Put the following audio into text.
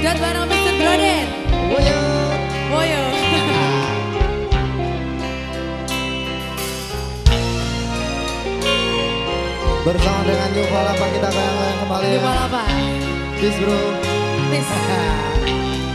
Dan bareng Mr. Broden. Woyo. Woyo. Bersama dengan Yuval apa kita goyang-goyang kembali ya. Jumpa apa? Peace bro. Peace.